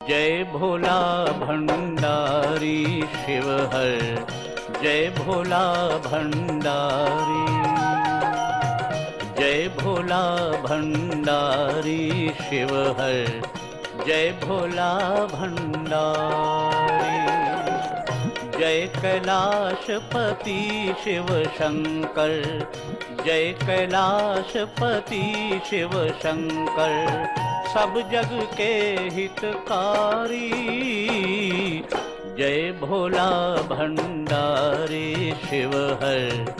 जय भोला भंडारी शिव जय भोला भंडारी। जय भोला भंडारी शिव हर जय भोला भंडारी। जय कैलाशपति शिव शंकर जय कैलाशपति शिव शंकर सब जग के हितकारी। जय भोला भंडारी शिव हर।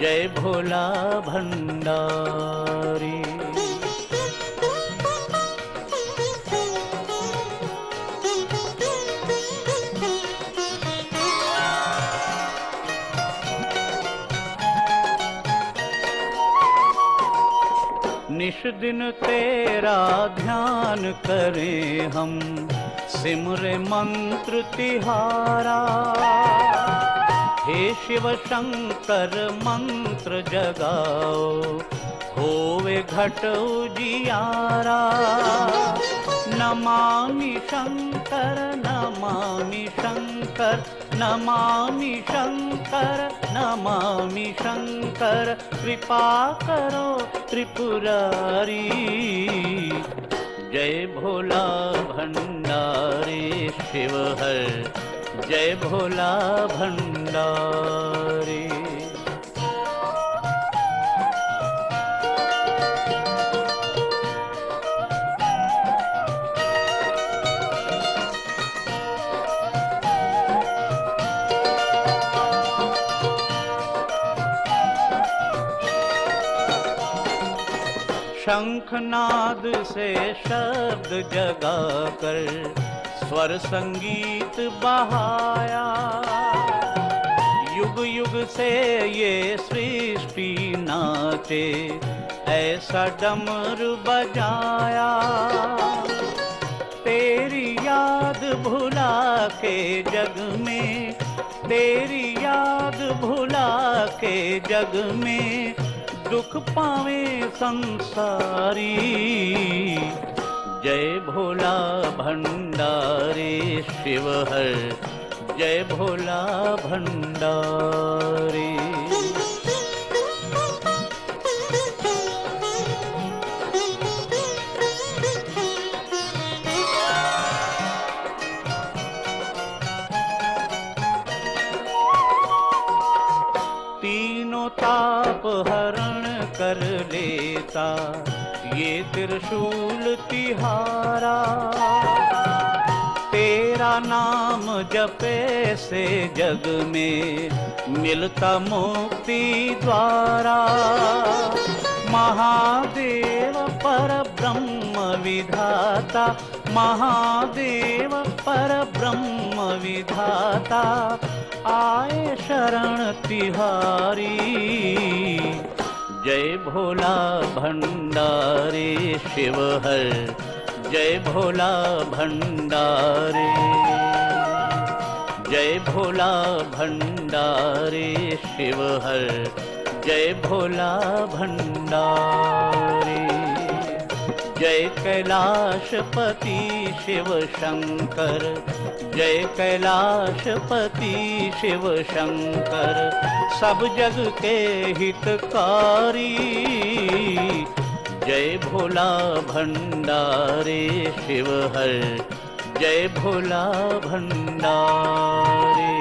जय भोला भंडारी। दिन तेरा ध्यान करें हम। सिमरे मंत्र तिहारा। हे शिव शंकर मंत्र जगाओ होवे घट उजियारा। नमामि शंकर नमामि शंकर नमामि शंकर नमामि शंकर कृपा करो त्रिपुरारी। जय भोला भंडारी शिव जय भोला भंडारी शंखनाद से शब्द जगाकर स्वर संगीत बहाया। युग युग से ये सृष्टि नाचे, ऐसा डमरू बजाया। तेरी याद भुला के जग में, तेरी याद भुला के जग में दुख पावे संसारी। जय भोला भंडारी शिव हर। जय भोला भंडारी। तीनों ताप हरण कर लेता, ये त्रिशूल तिहारा। तेरा नाम जपे से जग में मिलता मुक्ति द्वारा। महादेव पर ब्रह्म विधाता, महादेव पर ब्रह्म विधाता आए शरण तिहारी। जय भोला भंडारी शिव हर। जय भोला भंडारी। जय भोला भंडारी शिव हर। जय भोला भंडारी जय कैलाशपति शिव शंकर जय कैलाशपति शिव शंकर सब जग के हितकारी। जय भोला भंडारी शिव हर जय भोला भंडारी।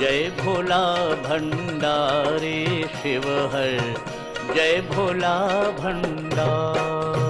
जय भोला भंडारी शिव हर जय भोला भंडारी।